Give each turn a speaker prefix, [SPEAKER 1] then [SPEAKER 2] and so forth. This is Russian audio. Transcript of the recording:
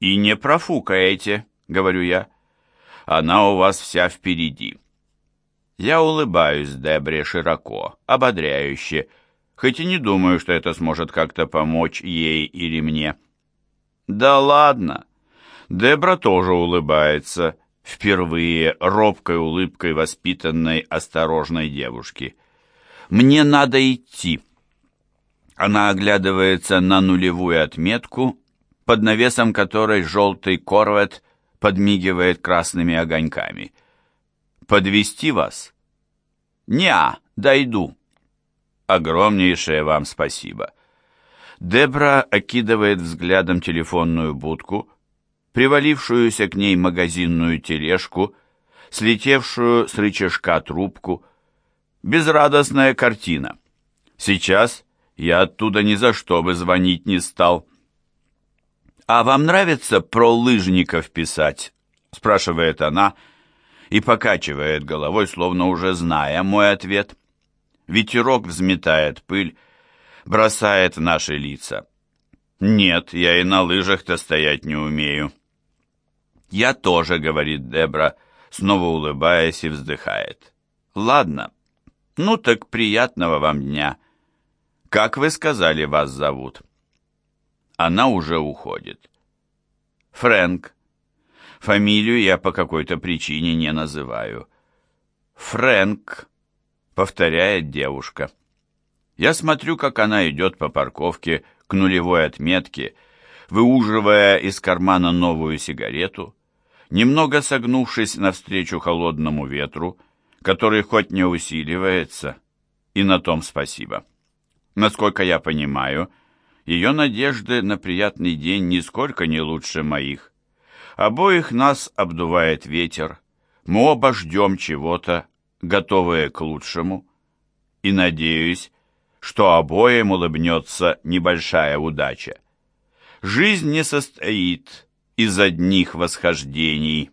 [SPEAKER 1] «И не профукаете», — говорю я. «Она у вас вся впереди». Я улыбаюсь Дебре широко, ободряюще, хоть и не думаю, что это сможет как-то помочь ей или мне. «Да ладно!» Дебра тоже улыбается, впервые робкой улыбкой воспитанной, осторожной девушки. «Мне надо идти». Она оглядывается на нулевую отметку, под навесом которой желтый корвет подмигивает красными огоньками. «Подвести вас?» «Не, дойду». «Огромнейшее вам спасибо». Дебра окидывает взглядом телефонную будку, привалившуюся к ней магазинную тележку, слетевшую с рычажка трубку. Безрадостная картина. Сейчас я оттуда ни за что бы звонить не стал. «А вам нравится про лыжников писать?» — спрашивает она и покачивает головой, словно уже зная мой ответ. Ветерок взметает пыль, бросает в наши лица. «Нет, я и на лыжах-то стоять не умею». «Я тоже», — говорит Дебра, снова улыбаясь и вздыхает. «Ладно. Ну так приятного вам дня. Как вы сказали, вас зовут?» Она уже уходит. «Фрэнк. Фамилию я по какой-то причине не называю». «Фрэнк», — повторяет девушка. Я смотрю, как она идет по парковке к нулевой отметке, выуживая из кармана новую сигарету, немного согнувшись навстречу холодному ветру, который хоть не усиливается, и на том спасибо. Насколько я понимаю, ее надежды на приятный день нисколько не лучше моих. Обоих нас обдувает ветер, мы оба ждем чего-то, готовые к лучшему, и надеюсь, что обоим улыбнется небольшая удача. Жизнь не состоит из одних восхождений.